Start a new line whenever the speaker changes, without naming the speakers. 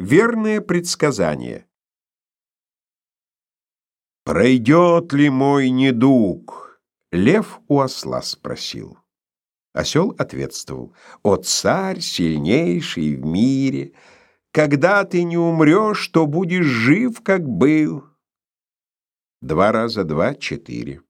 Верное предсказание. Пройдет ли мой недуг? Лев у осла спросил. Осел ответствовал: "О царь, сильнейший в мире, когда ты не умрешь, то будешь жив, как был". Два раза два четыре.